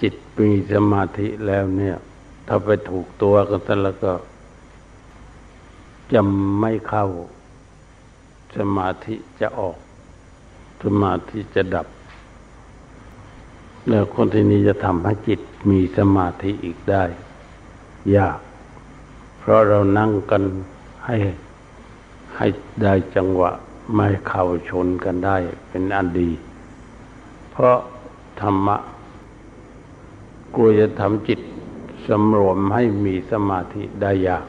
จิตมีสมาธิแล้วเนี่ย ถ้าไปถูกตัวกันแล้วก็จะไม่เข้า สมาธิจะออก สมาธิจะดับ แล้วคนที่นี้จะทำให้จิตมีสมาธิอีกได้ ยาก เพราะเรานั่งกันให้ให้ได้จังหวะไม่เข้าชนกันได้เป็นอันดี เพราะธรรมะ กลัวจะทำจิตสำรวมให้มีสมาธิได้ยาก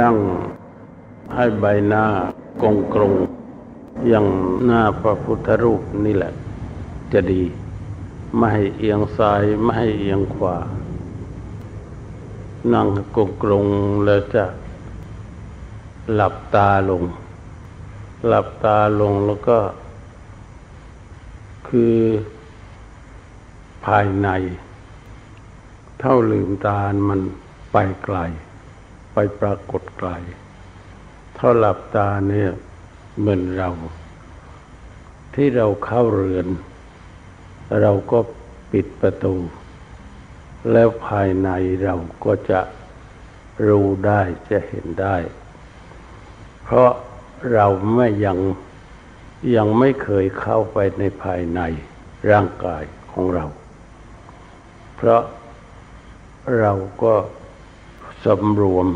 นั่งให้ใบหน้ากงกรงอย่างหน้าพระพุทธรูปนี่แหละ จะดี ไม่ให้เอียงซ้าย ไม่ให้เอียงขวา นั่งกงกรงแล้วจะหลับตาลง หลับตาลงแล้วก็ คือ ภายใน เท่าลืมตามันไปไกล ไปปรากฏไกล เท่าหลับตาเนี่ยเหมือนเรา ที่เราเข้าเรือน เราก็ปิดประตู แล้วภายในเราก็จะรู้ได้จะเห็นได้ เพราะเราไม่ยังยังไม่เคยเข้าไปในภายในร่างกายของเรา เพราะเราก็สำรวม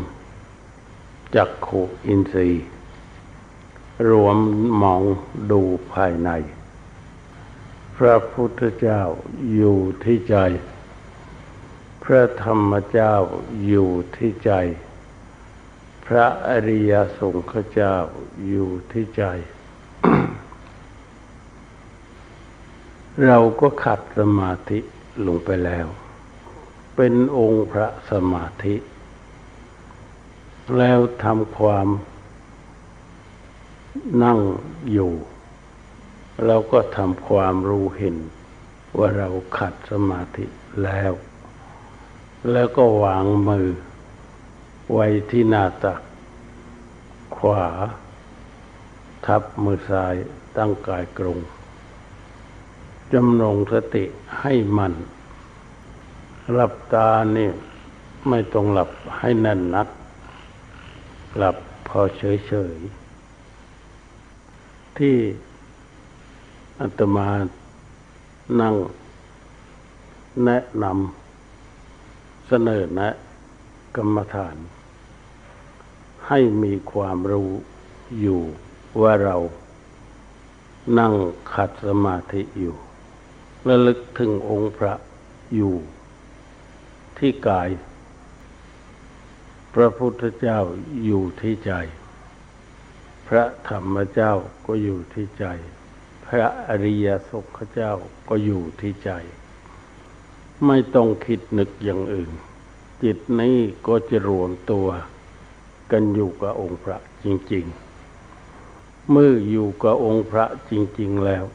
จักขุอินทรีย์ รวมมองดูภายใน พระพุทธเจ้าอยู่ที่ใจ พระธรรมเจ้าอยู่ที่ใจ พระอริยสงฆ์เจ้าอยู่ที่ใจ เราก็ขัดสมาธิ ลงไปแล้ว เป็นองค์พระสมาธิ แล้วทำความนั่งอยู่ เราก็ทำความรู้เห็น ว่าเราขัดสมาธิแล้ว แล้วก็วางมือ ไว้ที่หน้าตัก ขวา ทับมือซ้ายตั้งกายกรง จำลงสติให้มันหลับตานี่ไม่ต้องหลับให้แน่นนัก หลับพอเฉยๆ ที่อาตมานั่งแนะนำเสนอแนะกรรมฐาน ให้มีความรู้อยู่ว่าเรานั่งขัดสมาธิอยู่ ระลึกถึงองค์พระอยู่ที่กาย พระพุทธเจ้าอยู่ที่ใจ พระธรรมเจ้าก็อยู่ที่ใจ พระอริยสงฆ์เจ้าก็อยู่ที่ใจ ไม่ต้องคิดนึกอย่างอื่น จิตนี้ก็จะรวมตัวกันอยู่กับองค์พระจริง ๆ เมื่ออยู่กับองค์พระจริง ๆ แล้ว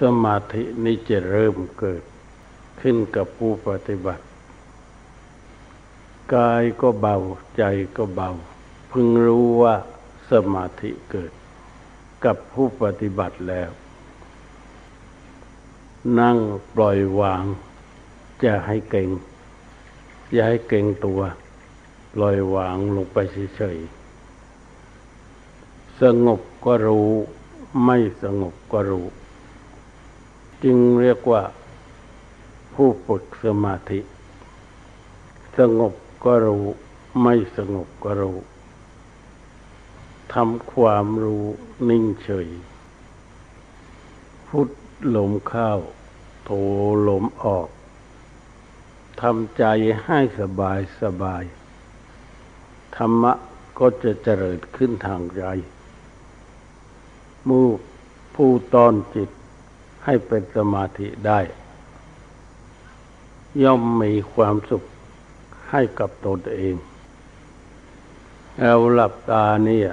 สมาธินี้จะเริ่มเกิดขึ้นกับผู้ปฏิบัติ กายก็เบาใจก็เบา พึงรู้ว่าสมาธิเกิด กับผู้ปฏิบัติแล้ว นั่งปล่อยวาง จะให้เก่งอย่าให้เก่งตัว ปล่อยวางลงไปเฉยๆสงบก็รู้ ไม่สงบก็รู้ จึงเรียกว่าผู้ฝึกสมาธิ สงบก็รู้ ไม่สงบก็รู้ทำความรู้นิ่งเฉย พุทลมเข้าโทลมออกทำใจให้สบายสบาย ธรรมะก็จะเจริญขึ้นทางใจมูผู้ตอนจิต ให้เป็นสมาธิได้ ย่อมมีความสุขให้กับตนเอง เราหลับตาเนี่ย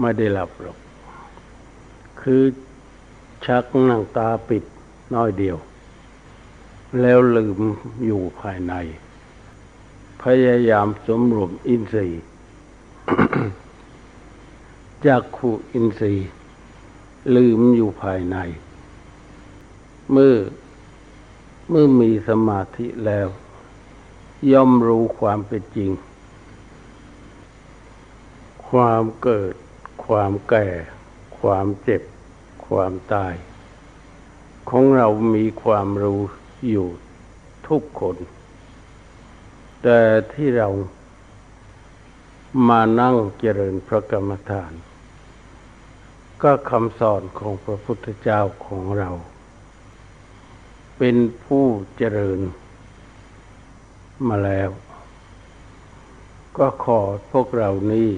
ไม่ได้หลับหรอก คือชักนั่งตาปิดน้อยเดียว แล้วลืมอยู่ภายใน พยายามสมรวมอินทรีย์จากขู่อินทรีย์ลืมอยู่ภายใน เมื่อเมื่อมีสมาธิแล้ว ย่อมรู้ความเป็นจริง ความเกิด ความแก่ ความเจ็บ ความตาย ของเรามีความรู้อยู่ทุกคน แต่ที่เรามานั่งเจริญพระกรรมฐาน ก็คำสอนของพระพุทธเจ้าของเรา เป็นผู้เจริญมาแล้ว ก็ขอพวกเรานี้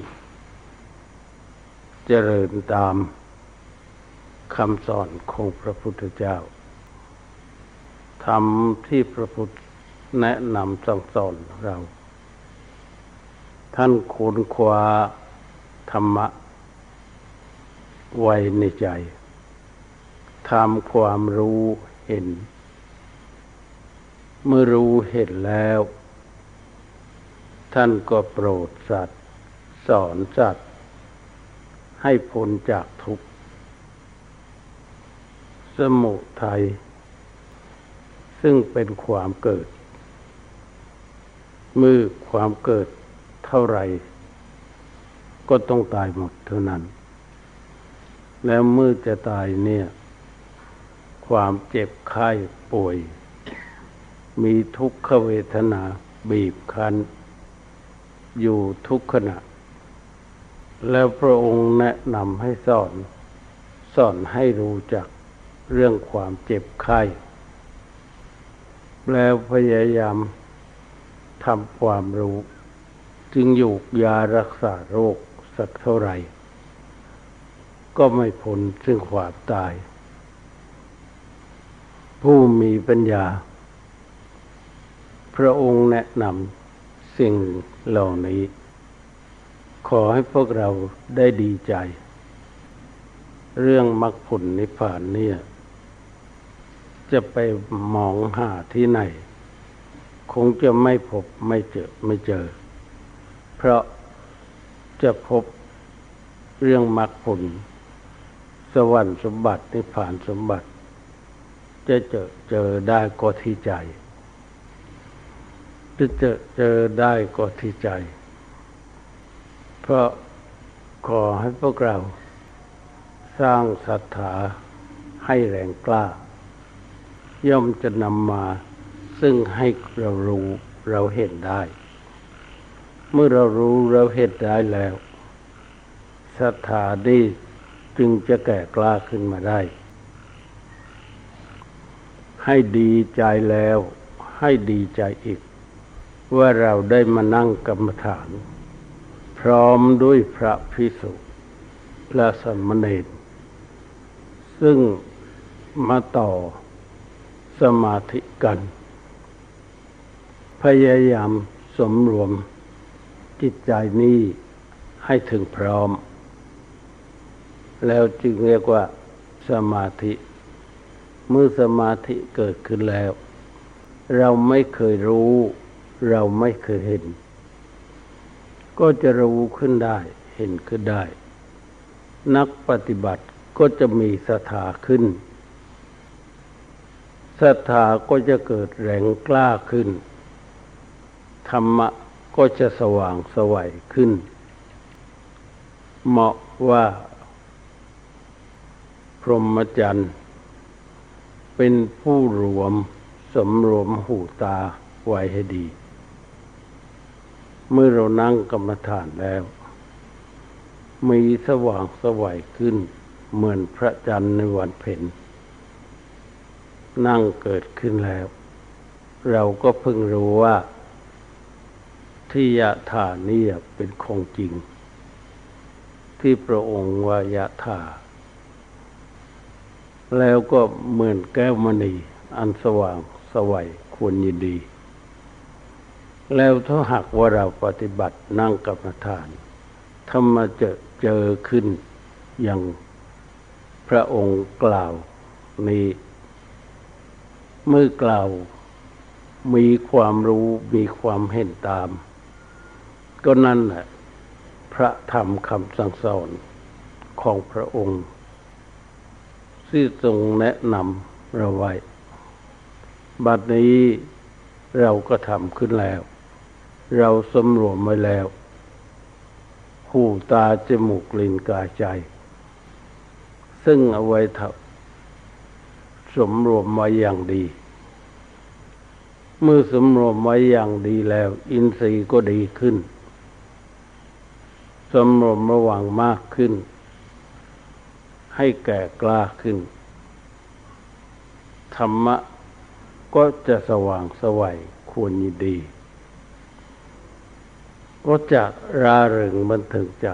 เจริญตามคำสอนของพระพุทธเจ้าทำที่พระพุทธแนะนำสั่งสอนเรา ท่านค้นคว้าธรรมะ ไว้ในใจทำความรู้เห็น เมื่อรู้เห็นแล้ว ท่านก็โปรดสัตว์ สอนสัตว์ ให้พ้นจากทุกข์ สมุทัยซึ่งเป็นความเกิดเมื่อความเกิดเท่าไรก็ต้องตายหมดเท่านั้น แล้วเมื่อจะตายเนี่ย ความเจ็บไข้ป่วย มีทุกขเวทนาบีบคั้น อยู่ทุกขณะ แล้วพระองค์แนะนำให้สอน สอนให้รู้จักเรื่องความเจ็บไข้แล้วพยายามทำความรู้ จึงอยู่ยารักษาโรคสักเท่าไหร่ ก็ไม่พ้นซึ่งความตาย ผู้มีปัญญา พระองค์แนะนำสิ่งเหล่านี้ ขอให้พวกเราได้ดีใจ เรื่องมรรคผลนิพพานเนี่ย จะไปมองหาที่ไหน คงจะไม่พบไม่เจอไม่เจอ เพราะจะพบเรื่องมรรคผล สวรรค์สมบัตินิพพานสมบัติ จะเจอเจอได้ก็ที่ใจ จะเจอเจอได้ก็ที่ใจ เพราะขอให้พวกเราสร้างศรัทธาให้แรงกล้า ย่อมจะนำมาซึ่งให้เรารู้เราเห็นได้ เมื่อเรารู้เราเห็นได้แล้วศรัทธานี้จึงจะแก่กล้าขึ้นมาได้ ให้ดีใจแล้วให้ดีใจอีก ว่าเราได้มานั่งกรรมฐาน พร้อมด้วยพระพิสุและสมณเณรซึ่งมาต่อสมาธิกัน พยายามสมรวมจิตใจนี้ให้ถึงพร้อม แล้วจึงเรียกว่าสมาธิ เมื่อสมาธิเกิดขึ้นแล้ว เราไม่เคยรู้ เราไม่เคยเห็น ก็จะรู้ขึ้นได้ เห็นขึ้นได้ นักปฏิบัติก็จะมีศรัทธาขึ้นศรัทธาก็จะเกิดแรงกล้าขึ้น ธรรมะก็จะสว่างสวัยขึ้น เหมาะว่าพรหมจรรย์ เป็นผู้รวมสมรวมหูตาไว้ให้ดี เมื่อเรานั่งกรรมฐานแล้ว มีสว่างสวัยขึ้น เหมือนพระจันทร์ในวันเพ็ญนั่งเกิดขึ้นแล้ว เราก็เพิ่งรู้ว่าที่ยะถานี่เป็นของจริง ที่พระองค์ว่ายะถาแล้วก็เหมือนแก้วมณีอันสว่างสวัยควรยินดี แล้วถ้าหากว่าเราปฏิบัตินั่งกรรมฐานถ้ามจอเจอขึ้นอย่างพระองค์กล่าวนี้เมื่อกล่าวมีความรู้มีความเห็นตาม ก็นั่นแหละพระธรรมคำสั่งสอนของพระองค์ที่ทรงแนะนำเราไว้ บัดนี้เราก็ทำขึ้นแล้ว เราสำรวมไว้แล้ว หูตาจมูกลิ้นกายใจ ซึ่งเอาไว้ทสมรวมไว้อย่างดี เมื่อสมรวมไว้อย่างดีแล้ว อินทรีย์ก็ดีขึ้นสมรวมระวังมากขึ้น ให้แก่กล้าขึ้น ธรรมะก็จะสว่างสวัยควรยินดี ก็จะราเริงบันเทิงใจ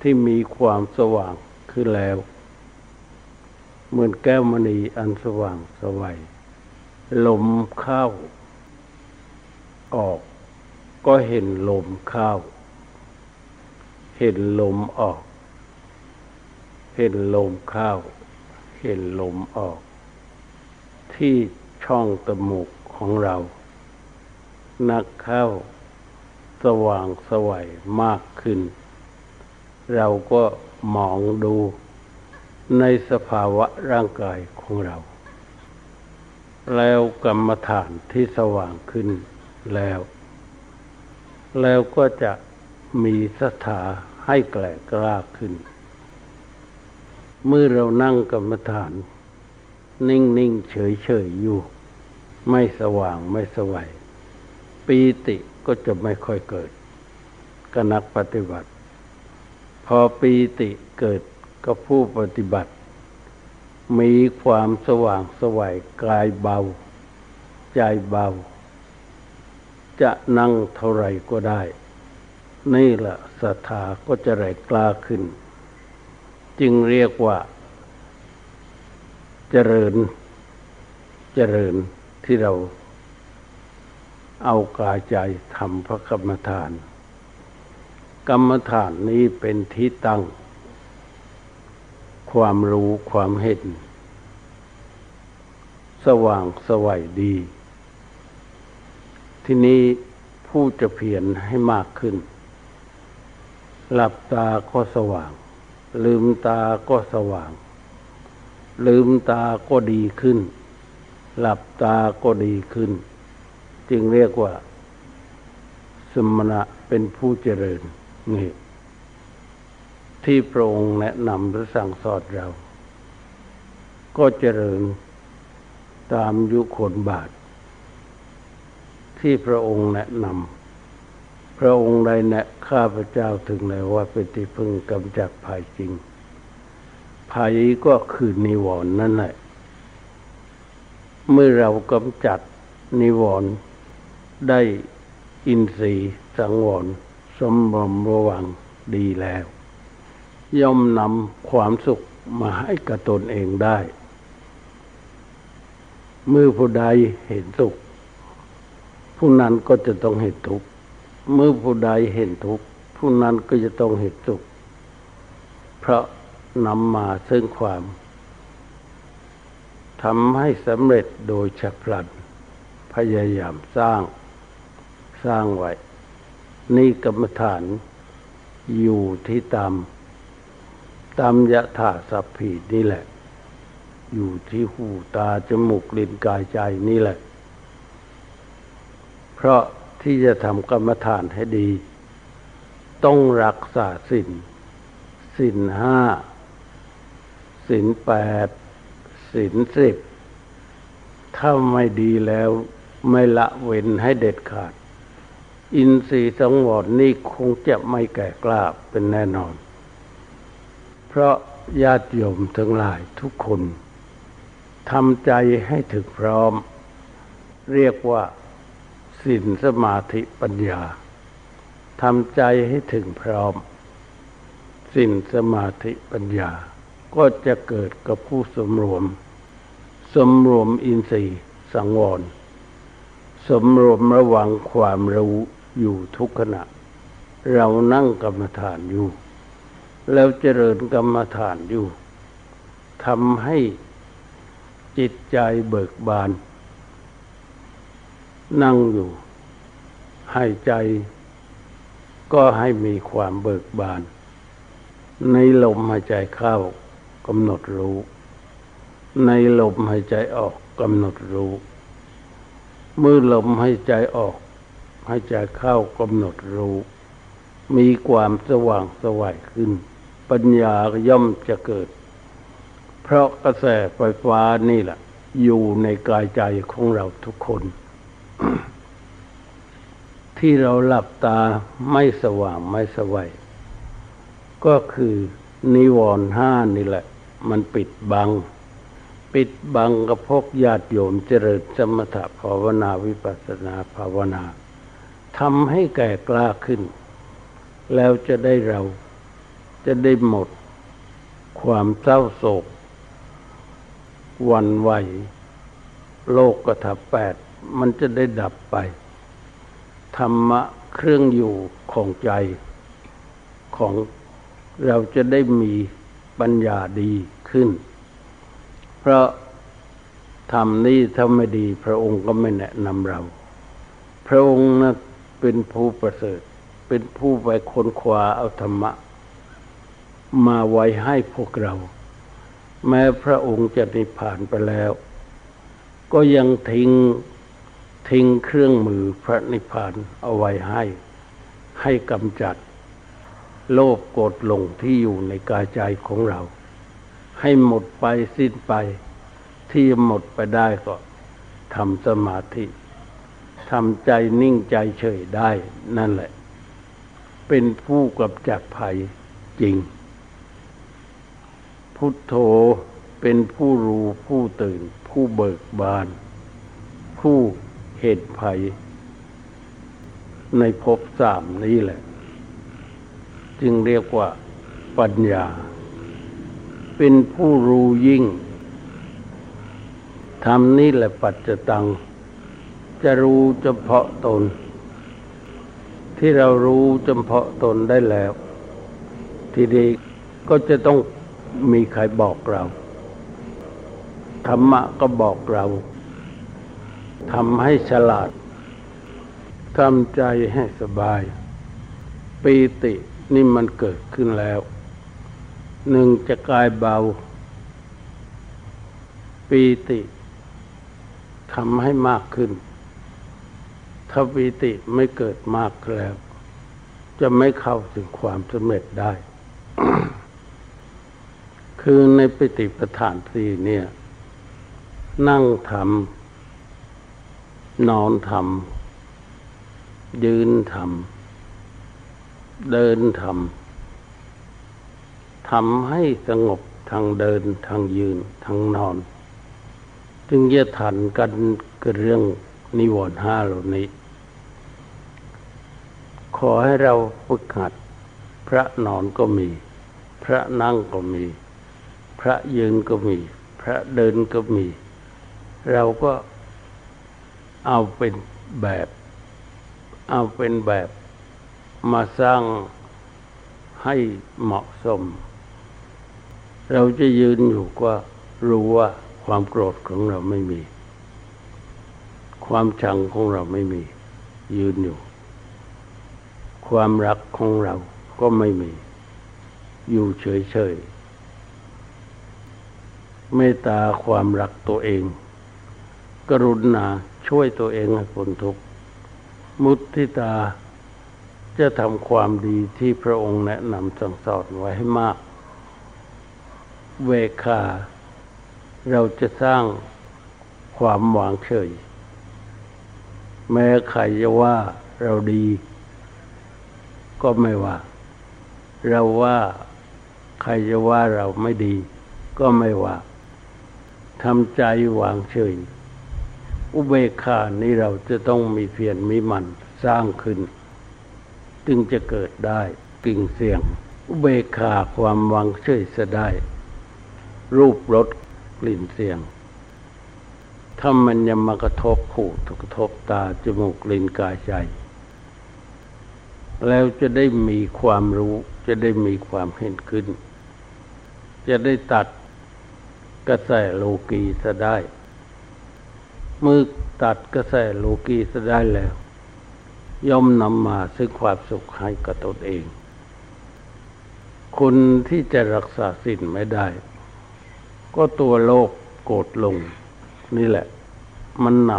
ที่มีความสว่างขึ้นแล้ว เหมือนแก้วมณีอันสว่างสวัยลมเข้า ออก ก็เห็นลมเข้า เห็นลมออก เห็นลมเข้า เห็นลมออก ที่ช่องตมูกของเรา นักเข้า สว่างสวัยมากขึ้น เราก็มองดูในสภาวะร่างกายของเรา แล้วกรรมฐานที่สว่างขึ้นแล้ว แล้วก็จะมีสถาให้แกล่กล้าขึ้น เมื่อเรานั่งกรรมฐาน นิ่งนิ่งเฉยเฉยอยู่ ไม่สว่างไม่สวัยปีติ ก็จะไม่ค่อยเกิดกนักปฏิบัติ พอปีติเกิดก็ผู้ปฏิบัติ มีความสว่างสวัยกายเบา ใจเบา จะนั่งเท่าไรก็ได้ นี่แหละศรัทธาก็จะแรงกล้าขึ้น จึงเรียกว่าเจริญเจริญที่เรา เอากายใจทำพระกรรมฐาน กรรมฐานนี้เป็นที่ตั้ง ความรู้ความเห็น สว่างสวัยดี ที่นี้ผู้จะเพียรให้มากขึ้น หลับตาก็สว่าง ลืมตาก็สว่าง ลืมตาก็ดีขึ้น หลับตาก็ดีขึ้น จึงเรียกว่า สมณะเป็นผู้เจริญนี่ที่พระองค์แนะนำหรือสั่งสอนเรา ก็เจริญตามยุคนบาท ที่พระองค์แนะนำพระองค์ใดแนะข้าพเจ้าถึงเลยว่าเป็นที่พึ่งกำจัดภัยจริง ภัยก็คือนิวรณ์นั่นแหละเมื่อเรากำจัดนิวรณ์ ได้อินทรีย์สังวรสมบรมระวังดีแล้ว ย่อมนำความสุขมาให้กับตนเองได้ เมื่อผู้ใดเห็นสุข ผู้นั้นก็จะต้องเห็นทุกข์เมื่อผู้ใดเห็นทุกข์ผู้นั้นก็จะต้องเห็นสุข เพราะนำมาซึ่งความทำให้สำเร็จโดยฉับพลันพยายามสร้าง สร้างไว้ นี่กรรมฐานอยู่ที่ตาม ตามยะถาสัพพีนี่แหละ อยู่ที่หูตาจมูกลิ้นกายใจนี่แหละ เพราะที่จะทำกรรมฐานให้ดี ต้องรักษาสินสินห้าศีลแปดศีลสิบถ้าไม่ดีแล้วไม่ละเว้นให้เด็ดขาด อินทรีย์สังวรนี่คงจะไม่แก่กล้าเป็นแน่นอน เพราะญาติโยมทั้งหลายทุกคนทำใจให้ถึงพร้อม เรียกว่าสินสมาธิปัญญาทำใจให้ถึงพร้อมสินสมาธิปัญญา ก็จะเกิดกับผู้สมรวม สมรวมอินทรีย์สังวร สมรวมระวังความรู้ อยู่ทุกขณะ เรานั่งกรรมฐานอยู่ แล้วเจริญกรรมฐานอยู่ทำให้จิตใจเบิกบาน นั่งอยู่ให้ใจ ก็ให้มีความเบิกบาน ในลมหายใจเข้ากำหนดรู้ ในลมหายใจออกกำหนดรู้ เมื่อลมให้ใจออก ให้ใจเข้ากำหนดรู้ มีความสว่างสวัยขึ้น ปัญญาย่อมจะเกิด เพราะกระแสไฟฟ้านี่แหละ อยู่ในกายใจของเราทุกคน ที่เราหลับตาไม่สว่างไม่สวัยก็คือนิวรณ์ห้านี่แหละ มันปิดบัง ปิดบังกับพกญาติโยมเจริญสมถภาวนาวิปัสสนาภาวนา ทำให้แก่กล้าขึ้น แล้วจะได้เราจะได้หมด ความเศร้าโศก วันไหว โลกกระถับแปด มันจะได้ดับไป ธรรมะเครื่องอยู่ของใจของเราจะได้มีปัญญาดีขึ้น เพราะทำนี้ถ้าไม่ดีพระองค์ก็ไม่แนะนำเรา พระองค์นะ เป็นผู้ประเสริฐ เป็นผู้ไปค้นคว้าเอาธรรมะ มาไว้ให้พวกเรา แม้พระองค์จะนิพพานไปแล้ว ก็ยังทิ้งทิ้งเครื่องมือพระนิพพานเอาไว้ให้ให้กำจัด โลภโกรธหลงที่อยู่ในกายใจของเรา ให้หมดไปสิ้นไปที่หมดไปได้ก็ทำสมาธิ ทำใจนิ่งใจเฉยได้ นั่นแหละ เป็นผู้กับจักภัยจริง พุทโธเป็นผู้รู้ผู้ตื่น ผู้เบิกบาน ผู้เหตุภัย ในภพสามนี้แหละ จึงเรียกว่าปัญญา เป็นผู้รู้ยิ่งทำนี่แหละปัจจตัง จะรู้เฉพาะตน ที่เรารู้เฉพาะตนได้แล้ว ทีนี้ก็จะต้องมีใครบอกเรา ธรรมะก็บอกเราทำให้ฉลาดทำใจให้สบาย ปีตินี่มันเกิดขึ้นแล้ว หนึ่งจะกายเบา ปีติทำให้มากขึ้น ปีติไม่เกิดมากแล้ว จะไม่เข้าถึงความสำเร็จได้ คือในปิติประฐานสี่เนี่ย นั่งทำนอนทำยืนทำเดินทำทำให้สงบทางเดินทางยืนทางนอน จึงจะทันกันกับเรื่องนิวรณ์ห้าเหล่านี้ ขอให้เราฝึกหัด พระนอนก็มี พระนั่งก็มี พระยืนก็มี พระเดินก็มี เราก็เอาเป็นแบบ เอาเป็นแบบมาสร้างให้เหมาะสม เราจะยืนอยู่ก็รู้ว่าความโกรธของเราไม่มี ความชังของเราไม่มี ยืนอยู่ ความรักของเราก็ไม่มี อยู่เฉยๆเมตตาความรักตัวเอง กรุณาช่วยตัวเองให้พ้นทุกข์มุทิตาจะทำความดีที่พระองค์แนะนำสั่งสอนไว้ให้มาก เวคา เราจะสร้างความหวังเฉย แม้ใครจะว่าเราดี ก็ไม่ว่า เราว่าใครจะว่าเราไม่ดี ก็ไม่ว่าทำใจวางเฉย อุเบกขานี้เราจะต้องมีเพียรมีมันสร้างขึ้น จึงจะเกิดได้กิ่งเสียง อุเบกขาความวางเฉยจะได้ รูปรสกลิ่นเสียงถ้ามันยังมากระทบหูกระทบตาจมูกลิ้นกายใจ แล้วจะได้มีความรู้ จะได้มีความเห็นขึ้น จะได้ตัดกระแสโลกีซะได้เมื่อตัดกระแสโลกีซะได้แล้ว ย่อมนำมาซึ่งความสุขให้กับตนเอง คนที่จะรักษาสิ่งไม่ได้ ก็ตัวโลกโกรธลง นี่แหละ มันน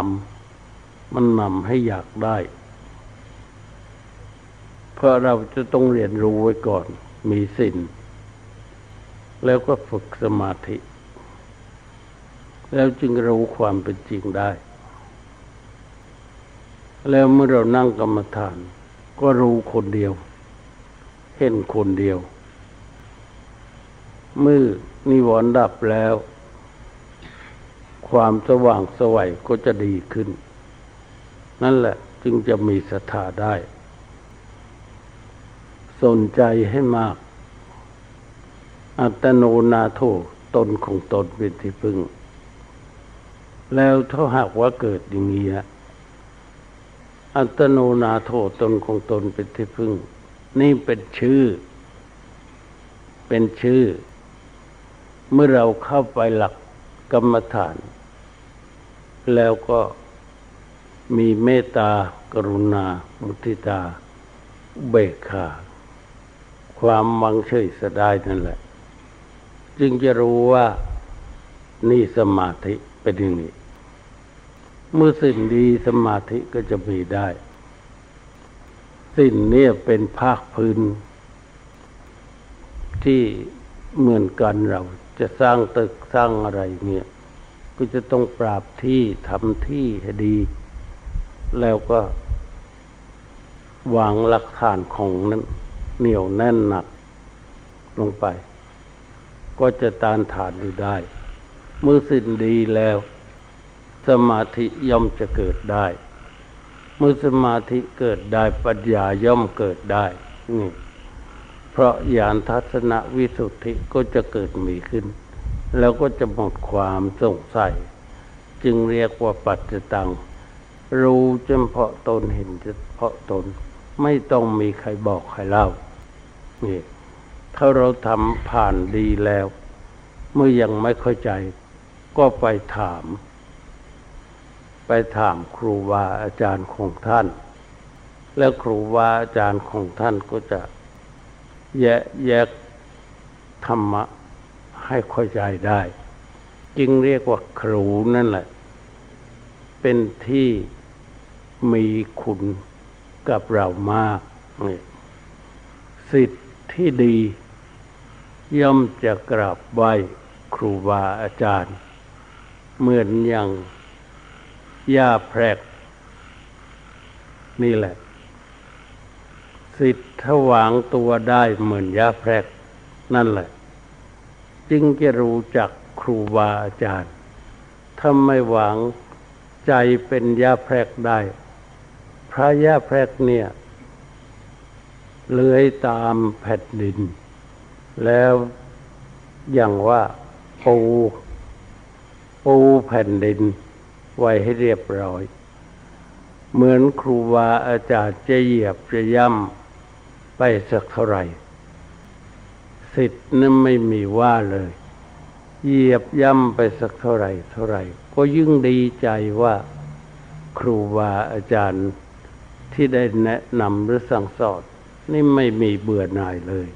ำมันนำให้อยากได้ เพราะเราจะต้องเรียนรู้ไว้ก่อน มีสินแล้วก็ฝึกสมาธิ แล้วจึงรู้ความเป็นจริงได้ แล้วเมื่อเรานั่งกรรมฐาน ก็รู้คนเดียว เห็นคนเดียว เมื่อนิวรณ์ดับแล้ว ความสว่างสวัยก็จะดีขึ้น นั่นแหละจึงจะมีศรัทธาได้ สนใจให้มาก อัตโนนาโทตนของตนเป็นที่พึ่ง แล้วถ้าหากว่าเกิดอย่างนี้อัตโนนาโทตนของตนเป็นที่พึ่ง นี่เป็นชื่อ เป็นชื่อ เมื่อเราเข้าไปหลักกรรมฐาน แล้วก็มีเมตตากรุณามุทิตา เบกขา ความวังเฉยสดายนั่นแหละ จึงจะรู้ว่านี่สมาธิเป็นอย่างนี้ เมื่อสิ่งดีสมาธิก็จะมีได้ สิ่งนี้เป็นภาคพื้น ที่เหมือนกันเราจะสร้างตึกสร้างอะไรเนี่ย ก็จะต้องปราบที่ทำที่ให้ดี แล้วก็วางหลักฐานของนั้น เหนียวแน่นหนักลงไป ก็จะตานฐานอยู่ได้ เมื่อสิ้นดีแล้ว สมาธิย่อมจะเกิดได้ เมื่อสมาธิเกิดได้ปัญญาย่อมเกิดได้นี่เพราะญาณทัศนวิสุทธิก็จะเกิดมีขึ้น แล้วก็จะหมดความสงสัย จึงเรียกว่าปัจจตัง รู้เฉพาะตนเห็นเฉพาะตน ไม่ต้องมีใครบอกใครเล่า นี่ถ้าเราทำผ่านดีแล้ว เมื่อยังไม่เข้าใจ ก็ไปถาม ไปถามครูบาอาจารย์ของท่าน แล้วครูบาอาจารย์ของท่านก็จะแยกแยกธรรมะให้เข้าใจได้ จึงเรียกว่าครูนั่นแหละ เป็นที่มีคุณกับเรามากนี่สิทธิ ที่ดี ย่อมจะกราบไหว้ครูบาอาจารย์ เหมือนอย่างหญ้าแพรก นี่แหละสิทธิ์ถวางตัวได้เหมือนหญ้าแพรก นั่นแหละ จึงจะรู้จักครูบาอาจารย์ถ้าไม่หวังใจเป็นหญ้าแพรกได้ พระหญ้าแพรกเนี่ย เลื้อยตามแผ่นดิน แล้วอย่างว่าปูปูแผ่นดินไว้ให้เรียบร้อย เหมือนครูบาอาจารย์จะเหยียบจะย่ำไปสักเท่าไหร่สิทธิ์นั้นไม่มีว่าเลย เหยียบย่ำไปสักเท่าไหร่ เท่าไหร่ ก็ยิ่งดีใจว่าครูบาอาจารย์ที่ได้แนะนำหรือสั่งสอน นี่ไม่มีเบื่อหน่ายเลย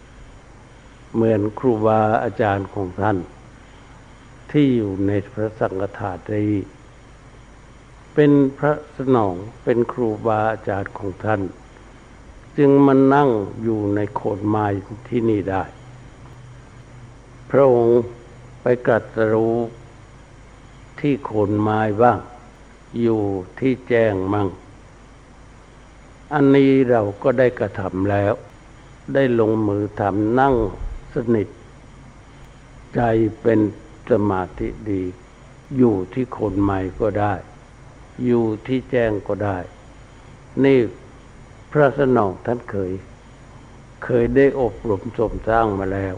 เหมือนครูบาอาจารย์ของท่าน ที่อยู่ในพระสังฆทานนี้เป็นพระสนองเป็นครูบาอาจารย์ของท่าน จึงมานั่งอยู่ในโคนไม้ที่นี่ได้ พระองค์ไปกัดรู้ที่โคนไม้บ้าง อยู่ที่แจ้งมั่ง อันนี้เราก็ได้กระทำแล้ว ได้ลงมือทำนั่งสนิท ใจเป็นสมาธิดี อยู่ที่โคนไม้ก็ได้ อยู่ที่แจ้งก็ได้ นี่พระสนองท่านเคย เคยได้อบรมสมสร้างมาแล้ว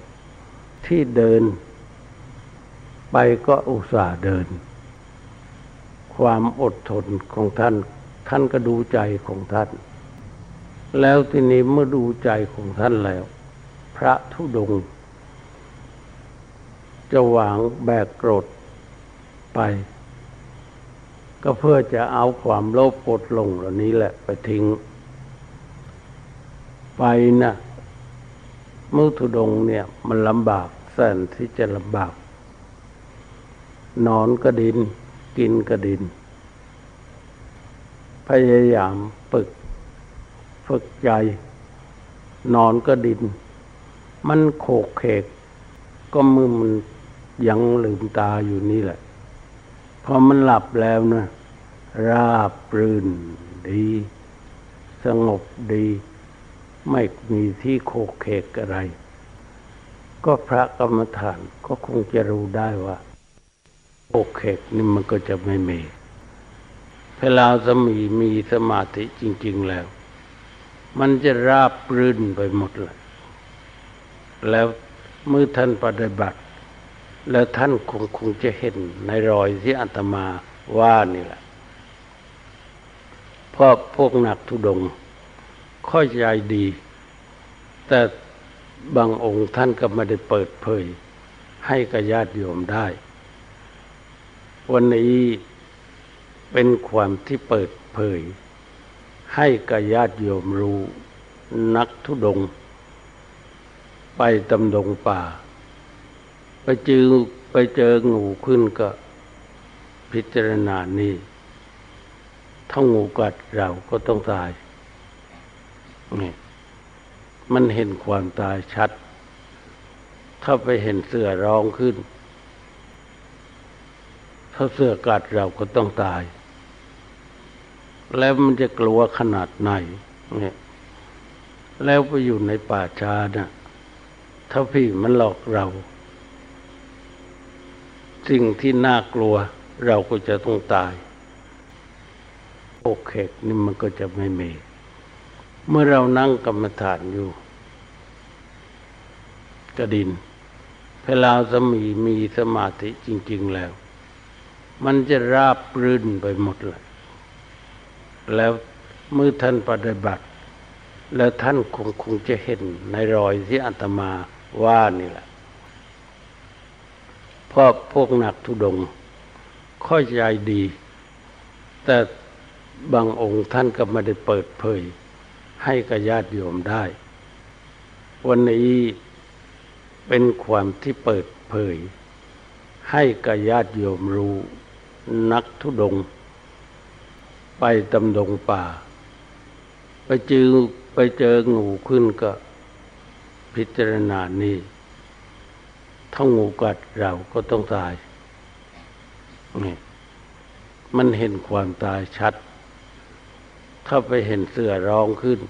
ที่เดิน ไปก็อุตส่าห์เดิน ความอดทนของท่าน ท่านก็ดูใจของท่าน แล้วทีนี้เมื่อดูใจของท่านแล้ว พระทุดง จะวางแบกกรดไป ก็เพื่อจะเอาความโลภกดลงเหล่านี้แหละไปทิ้ง ไปนะมุทุดงเนี่ย มันลำบากแสนที่จะลำบาก นอนก็ดิน กินกระดิน พยายามฝึก ฝึกใจ นอนก็ดิน มันโขกเขก ก็มือมันยังลืมตาอยู่นี่แหละ พอมันหลับแล้วนะราบรื่นดี สงบดี ไม่มีที่โคกเคกอะไร ก็พระกรรมฐานก็คงจะรู้ได้ว่าโคกเคกนี่มันก็จะไม่มีเวลาสมีมีสมาธิจริง ๆ แล้ว มันจะราบรื่นไปหมดเลย แล้วเมื่อท่านปฏิบัติ แล้วท่านคงคงจะเห็นในรอยที่อาตมาว่านี่แหละเพราะพวกหนักทุดงค่อยใจดี แต่บางองค์ท่านก็ไม่ได้เปิดเผย ให้กับญาติโยมได้ วันนี้เป็นความที่เปิดเผย ให้กับญาติโยมรู้ นักทุดง ไปตำดงป่า ไปเจอไปเจองูขึ้นก็พิจารณานี่ถ้างูกัดเราก็ต้องตายนี่มันเห็นความตายชัด ถ้าไปเห็นเสือร้องขึ้น ถ้าเสือกัดเราก็ต้องตาย แล้วมันจะกลัวขนาดไหนเนี่ยแล้วไปอยู่ในป่าชานะ่ะถ้าพี่มันหลอกเรา สิ่งที่น่ากลัวเราก็จะต้องตาย โอเคนี่มันก็จะไม่มี เมื่อเรานั่งกรรมฐานอยู่กระดินเวลาสมีมีสมาธิจริง ๆแล้ว มันจะราบรื่นไปหมดเลย แล้วเมื่อท่านปฏิบัติ แล้วท่านคงคงจะเห็นในรอยที่อัตมาว่านี่แหละเพราะพวกหนักทุดงค่อยใจดี แต่บางองค์ท่านก็ไม่ได้เปิดเผย ให้กับญาติโยมได้ วันนี้เป็นความที่เปิดเผย ให้กับญาติโยมรู้นักทุดง ไปตำดงป่า ไปเจอไปเจองูขึ้นก็พิจารณานี่ถ้างูกัดเราก็ต้องตายนี่มันเห็นความตายชัด ถ้าไปเห็นเสือร้องขึ้น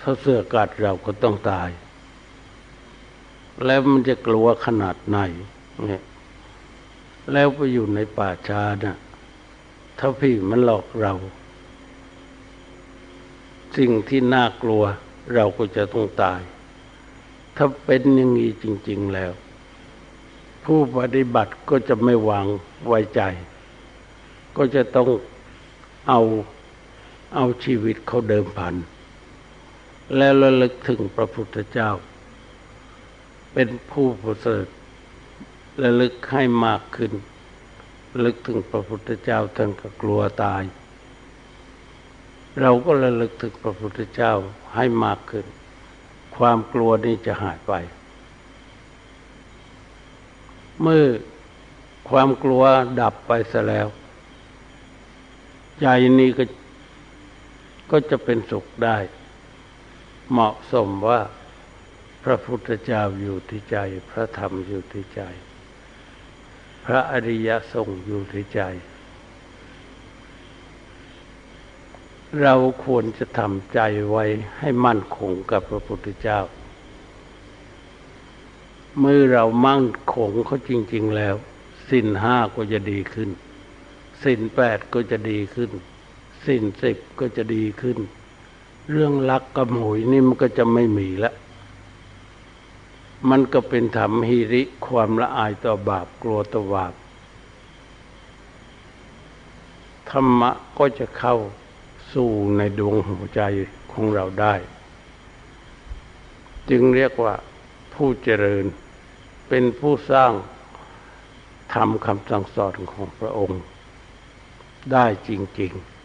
ถ้าเสือกัดเราก็ต้องตาย แล้วมันจะกลัวขนาดไหนเนี่ยแล้วไปอยู่ในป่าชานะ่ะ ถ้าพี่มันหลอกเรา สิ่งที่น่ากลัวเราก็จะต้องตาย ถ้าเป็นอย่างนี้จริง ๆแล้ว ผู้ปฏิบัติก็จะไม่วางไว้ใจ ก็จะต้องเอาเอาชีวิตเขาเดิมพัน แล้วระลึกถึงพระพุทธเจ้า เป็นผู้ประเสริฐระลึกให้มากขึ้น ลึกถึงพระพุทธเจ้าท่านก็กลัวตาย เราก็ระลึกถึงพระพุทธเจ้าให้มากขึ้น ความกลัวนี้จะหายไป เมื่อความกลัวดับไปซะแล้ว ใจนี้ก็ก็จะเป็นสุขได้ เหมาะสมว่าพระพุทธเจ้าอยู่ที่ใจ พระธรรมอยู่ที่ใจ พระอริยสงฆ์อยู่ที่ใจ เราควรจะทำใจไว้ให้มั่นคงกับพระพุทธเจ้า เมื่อเรามั่นคงเขาจริง ๆ แล้วสิ้นห้าก็จะดีขึ้นสิ้นแปดก็จะดีขึ้นสิ้นสิบก็จะดีขึ้น เรื่องลักกระหมยนี่มันก็จะไม่มีและ มันก็เป็นธรรมฮิริความละอายต่อบาปกลัวต่อบาปธรรมะก็จะเข้าสู่ในดวงหัวใจของเราได้ จึงเรียกว่าผู้เจริญเป็นผู้สร้างทำคำสั่งสอนของพระองค์ ได้จริง ๆ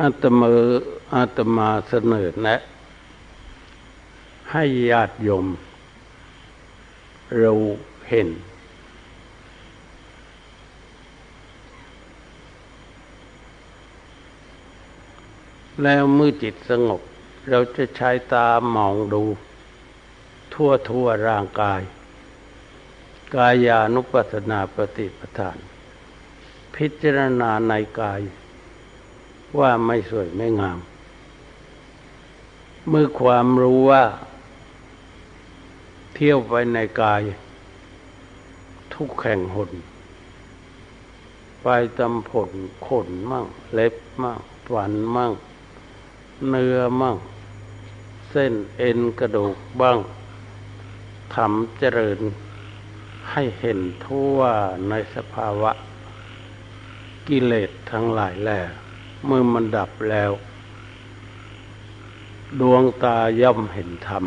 อาตมาอาตมาเสนอแนะ ให้ญาติโยมเรู้เห็น แล้วมือจิตสงบ เราจะใช้ตามองดู ทั่วทั่วร่างกาย กายานุปัสสนาปฏิปทาน พิจารณาในกาย ว่าไม่สวยไม่งาม เมื่อความรู้ว่า เที่ยวไปในกาย ทุกแข่งหนไปตำผลขนมั่ง เล็บมั่งฝันมั่ง เนื้อมั่ง เส้นเอ็นกระดูกบ้างทำเจริญให้เห็นทั่วในสภาวะ กิเลสทั้งหลายแหล่ เมื่อมันดับแล้ว ดวงตาย่อมเห็นธรรม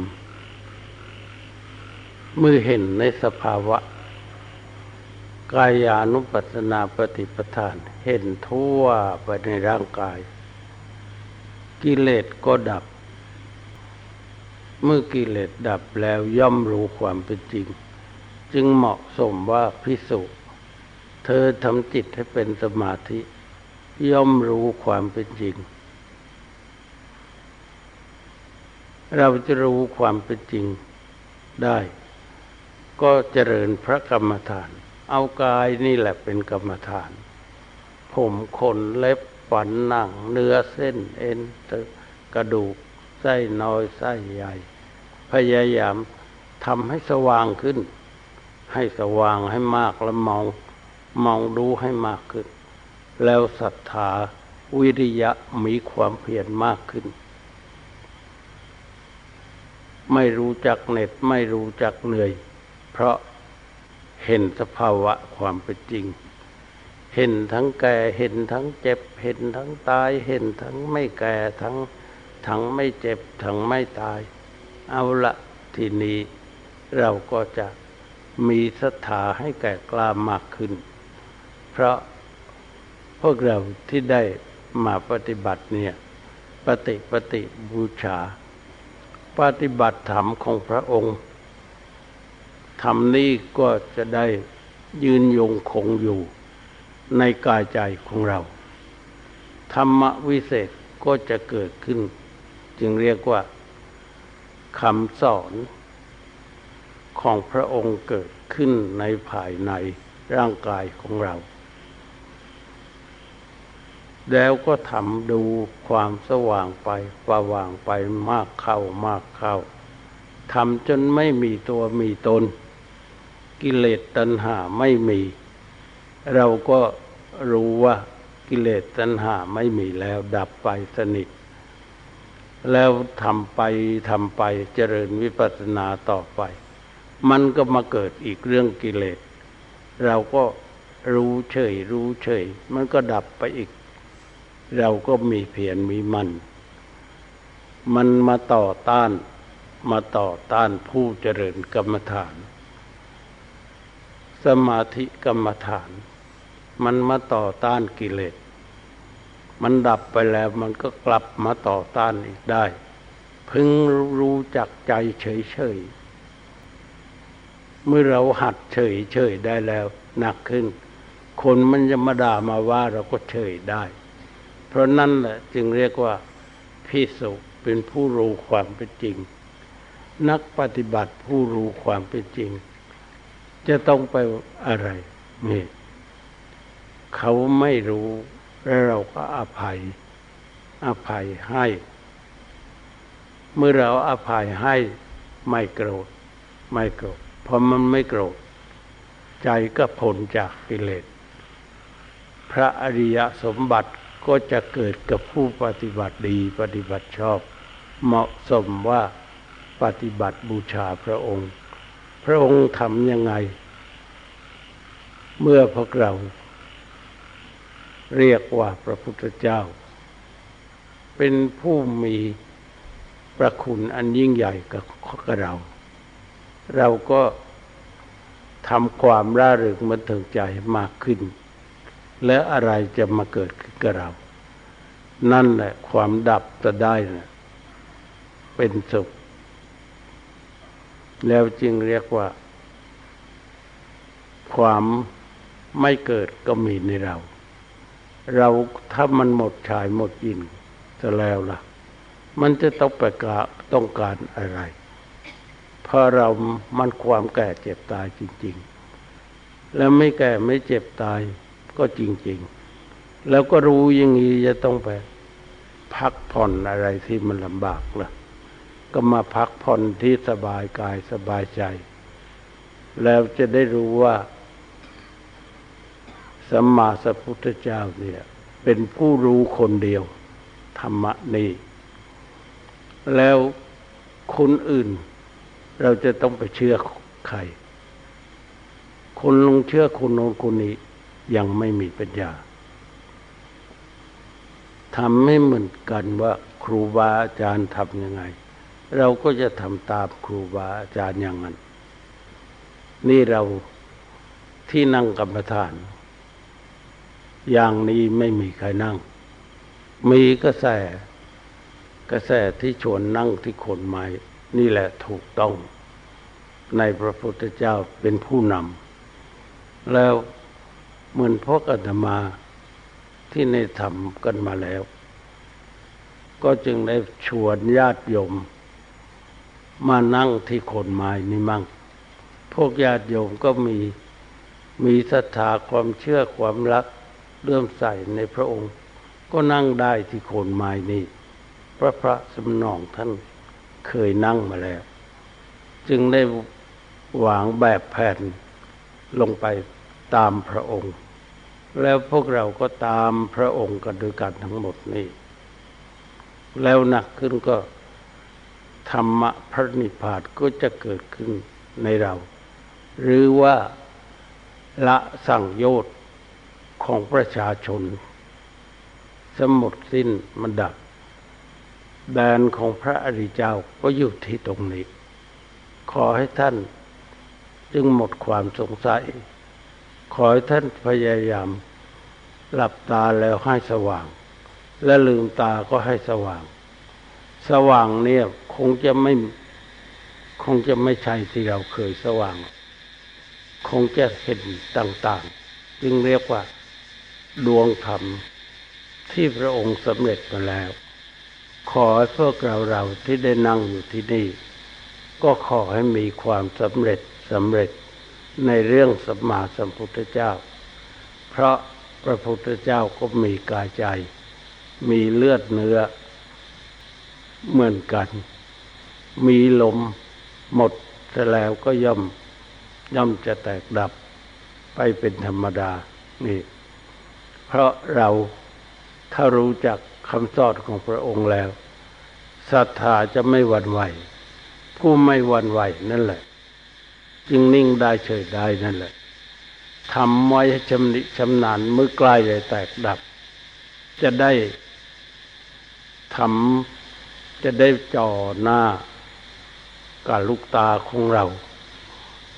เมื่อเห็นในสภาวะ กายานุปัสสนาปฏิปทาน เห็นทั่วไปในร่างกาย กิเลสก็ดับ เมื่อกิเลสดับแล้วย่อมรู้ความเป็นจริง จึงเหมาะสมว่าพิสุเธอทำจิตให้เป็นสมาธิ ย่อมรู้ความเป็นจริง เราจะรู้ความเป็นจริงได้ ก็เจริญพระกรรมฐาน เอากายนี่แหละเป็นกรรมฐาน ผมขนเล็บฝันหนัง เนื้อเส้นเอ็นกระดูกไส้น้อยไส้ใหญ่ พยายามทำให้สว่างขึ้น ให้สว่างให้มากแล้วมองมองดูให้มากขึ้น แล้วศรัทธาวิริยะมีความเพียรมากขึ้น ไม่รู้จักเหน็ดไม่รู้จักเหนื่อย เพราะเห็นสภาวะความเป็นจริง เห็นทั้งแก่เห็นทั้งเจ็บ เห็นทั้งตาย เห็นทั้งไม่แก่ทั้งทั้งไม่เจ็บทั้งไม่ตาย เอาละทีนี้เราก็จะมีศรัทธาให้แก่กล้ามากขึ้น เพราะ วกเราที่ได้มาปฏิบัติเนี่ยปฏิปฏิบูชา ปฏิบัติธรรมของพระองค์ธรรมนี้ก็จะได้ยืนยงคงอยู่ในกายใจของเรา ธรรมวิเศษก็จะเกิดขึ้น จึงเรียกว่าคำสอนของพระองค์เกิดขึ้นในภายในร่างกายของเรา แล้วก็ทำดูความสว่างไปประว่างไปมากเข้ามากเข้าทำจนไม่มีตัวมีตน กิเลสตัณหาไม่มี เราก็รู้ว่ากิเลสตัณหาไม่มีแล้วดับไปสนิท แล้วทำไปทำไปเจริญวิปัสสนาต่อไป มันก็มาเกิดอีกเรื่องกิเลส เราก็รู้เฉย รู้เฉย มันก็ดับไปอีก เราก็มีเพียรมีมัน มันมาต่อต้านมาต่อต้านผู้เจริญกรรมฐาน สมาธิกรรมฐาน มันมาต่อต้านกิเลส มันดับไปแล้วมันก็กลับมาต่อต้านอีกได้ พึงรู้จักใจเฉยเฉยเมื่อเราหัดเฉยเฉยได้แล้วหนักขึ้น คนมันจะมาด่ามาว่าเราก็เฉยได้ ราะนั่นแหละจึงเรียกว่าพิสุเป็นผู้รู้ความเป็นจริง นักปฏิบัติผู้รู้ความเป็นจริง จะต้องไปอะไรนี่เขาไม่รู้แล้วเราก็อภัย อภัยให้ เมื่อเราอภัยให้ไม่โกรธไม่โกรธพอมันไม่โกรธใจก็พ้นจากกิเลสพระอริยสมบัติ ก็จะเกิดกับผู้ปฏิบัติดีปฏิบัติชอบ เหมาะสมว่าปฏิบัติบูชาพระองค์ พระองค์ทำยังไง เมื่อพวกเรา เรียกว่าพระพุทธเจ้า เป็นผู้มีประคุณอันยิ่งใหญ่กับเรา เราก็ทำความร่าเริงบันเทิงใจมากขึ้น และอะไรจะมาเกิดขึ้นกับเรา นั่นแหละความดับจะได้นะเป็นสุข แล้วจึงเรียกว่า ความไม่เกิดก็มีในเรา เราถ้ามันหมดชายหมดยินจะแล้วล่ะ มันจะต้องประกาต้องการอะไรเพราะเรามันความแก่เจ็บตายจริง ๆ แล้วไม่แก่ไม่เจ็บตาย ก็จริง ๆ แล้วก็รู้อย่างนี้จะต้องไปพักผ่อนอะไรที่มันลำบากล่ะ ก็มาพักผ่อนที่สบายกายสบายใจ แล้วจะได้รู้ว่าสัมมาสัพพุทธเจ้าเนี่ย เป็นผู้รู้คนเดียว ธรรมะนี้ แล้วคนอื่น เราจะต้องไปเชื่อใคร คนลงเชื่อคนโน้นคนนี้ ยังไม่มีปัญญาทำให้เหมือนกันว่าครูบาอาจารย์ทำยังไง เราก็จะทำตามครูบาอาจารย์อย่างนั้น นี่เราที่นั่งกรรมฐาน อย่างนี้ไม่มีใครนั่ง มีกระแสกระแสที่ชวนนั่งที่คนไม้นี่แหละถูกต้อง ในพระพุทธเจ้าเป็นผู้นำแล้ว เหมือนพวกอาตมาที่ในทำกันมาแล้ว ก็จึงได้ชวนญาติโยม มานั่งที่คนไม้นี่มั่ง พวกญาติโยมก็มีมีศรัทธาความเชื่อความรักเลื่มใส่ในพระองค์ ก็นั่งได้ที่โคนไม้นี่พระพระสมนองท่านเคยนั่งมาแล้ว จึงได้วางแบบแผนลงไปตามพระองค์ แล้วพวกเราก็ตามพระองค์กันด้วยกันทั้งหมดนี่แล้วหนักขึ้นก็ธรรมะพระนิพพานก็จะเกิดขึ้นในเรา หรือว่าละสั่งโยชน์ของประชาชน สมดสิ้นมันดับ แดนของพระอริยเจ้าก็อยู่ที่ตรงนี้ ขอให้ท่านจึงหมดความสงสัย ขอให้ท่านพยายาม หลับตาแล้วให้สว่าง และลืมตาก็ให้สว่าง สว่างเนี่ยคงจะไม่คงจะไม่ใช่ที่เราเคยสว่าง คงจะเห็นต่าง ๆ จึงเรียกว่าดวงธรรมที่พระองค์สำเร็จมาแล้ว ขอให้พวกเราเราที่ได้นั่งอยู่ที่นี่ ก็ขอให้มีความสำเร็จสำเร็จ ในเรื่องสัมมาสัมพุทธเจ้า เพราะพระพุทธเจ้าก็มีกายใจ มีเลือดเนื้อ เหมือนกัน มีลมหมดแล้วก็ย่อมย่อมจะแตกดับไปเป็นธรรมดา นี่ เพราะเราถ้ารู้จักคำสอนของพระองค์แล้วศรัทธาจะไม่หวั่นไหว ผู้ไม่หวั่นไหวนั่นแหละ จึงนิ่งได้เฉยได้นั่นแหละทำไว้ชำนิชำนาญเมื่อใกล้จะแตกดับ จะได้ทำจะได้จ่อหน้ากับลูกตาของเรา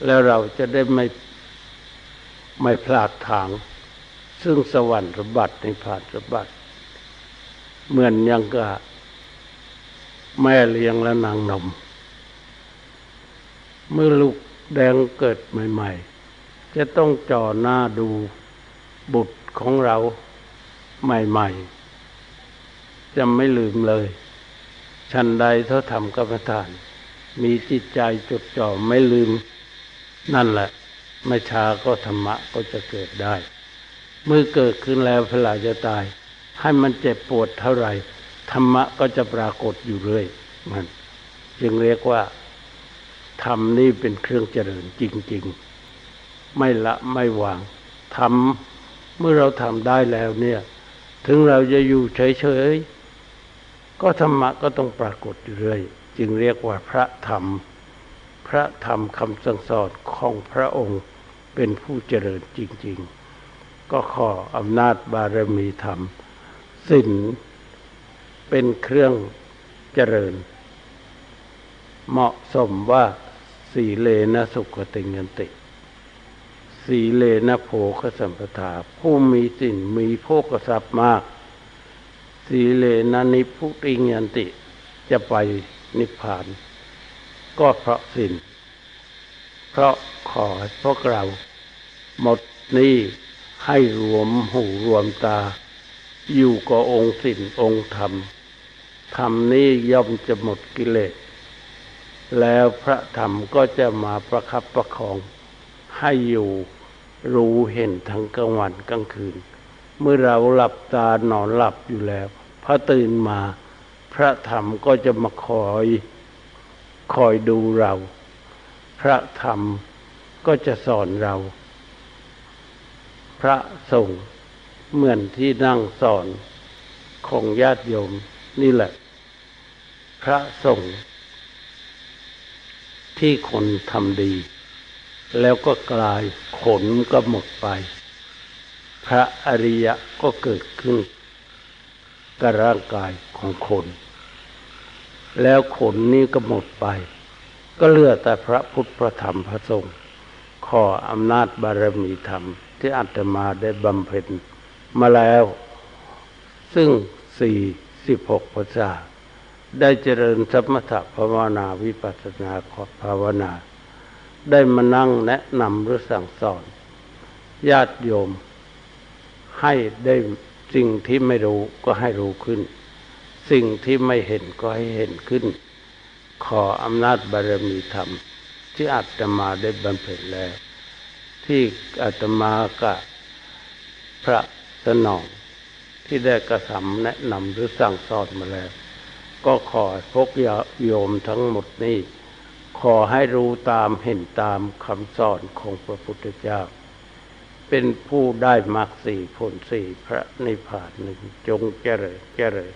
แล้วเราจะได้ไม่ไม่พลาดทาง ซึ่งสวรรค์สมบัติในผ่านสมบัติเหมือนยังกับแม่เลี้ยงและนางนม เมื่อลูก แดงเกิดใหม่ ๆ จะต้องจ่อหน้าดูบุตรของเราใหม่ ๆ จะไม่ลืมเลยชันใดเท่าทำกรรมฐาน มีจิตใจจดจ่อไม่ลืม นั่นแหละ ไม่ช้าก็ธรรมะก็จะเกิดได้ เมื่อเกิดขึ้นแล้วเวลาจะตาย ให้มันเจ็บปวดเท่าไหร่ ธรรมะก็จะปรากฏอยู่เรื่อยมัน จึงเรียกว่า ธรรมนี่เป็นเครื่องเจริญจริง ๆ ไม่ละไม่วางทำเมื่อเราทำได้แล้วเนี่ย ถึงเราจะอยู่เฉยๆก็ธรรมะก็ต้องปรากฏอยู่เรื่อยจึงเรียกว่าพระธรรม พระธรรมคำสั่งสอนของพระองค์เป็นผู้เจริญจริง ๆ ก็ขออำนาจบารมีธรรมสิ้นเป็นเครื่องเจริญ เหมาะสมว่า สีเลนะสุขติเงินติ สีเลนะโภคสัมปทา ผู้มีสินมีโภคทรัพย์มาก สีเลนะนิพุติเงินติ จะไปนิพพาน ก็เพราะสินเพราะขอพวกเรา หมดนี้ให้รวมหูรวมตา อยู่กับองค์สินองค์ธรรมธรรมนี้ย่อมจะหมดกิเลส แล้วพระธรรมก็จะมาประคับประคองให้อยู่รู้เห็นทั้งกลางวันกลางคืน เมื่อเราหลับตานอนหลับอยู่แล้ว พอตื่นมา พระธรรมก็จะมาคอยคอยดูเรา พระธรรมก็จะสอนเรา พระสงฆ์เหมือนที่นั่งสอนของญาติโยมนี่แหละ พระสงฆ์ ที่คนทำดี แล้วก็กลายขนก็หมดไป พระอริยะก็เกิดขึ้นกับร่างกายของคน แล้วขนนี้ก็หมดไป ก็เหลือแต่พระพุทธพระธรรมพระสงฆ์ขออำนาจบารมีธรรม ที่อาตมาได้บำเพ็ญมาแล้ว ซึ่งสี่สิบหกภาษา ได้เจริญสมถะภาวนาวิปัสสนาภาวนา ได้มานั่งแนะนำหรือสั่งสอน ญาติโยม ให้ได้สิ่งที่ไม่รู้ก็ให้รู้ขึ้น สิ่งที่ไม่เห็นก็ให้เห็นขึ้น ขออำนาจบารมีธรรม ที่อาตมาได้บำเพ็ญแล้ว ที่อาตมากับพระสนองที่ได้กระทำแนะนำหรือสั่งสอนมาแล้ว ก็ขอพกโยมทั้งหมดนี้ขอให้รู้ตามเห็นตามคำสอนของพระพุทธเจ้า เป็นผู้ได้มรรคสี่ผลสี่พระนิพพานหนึ่งจงเจริญเจริญ